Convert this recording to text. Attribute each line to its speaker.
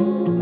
Speaker 1: you.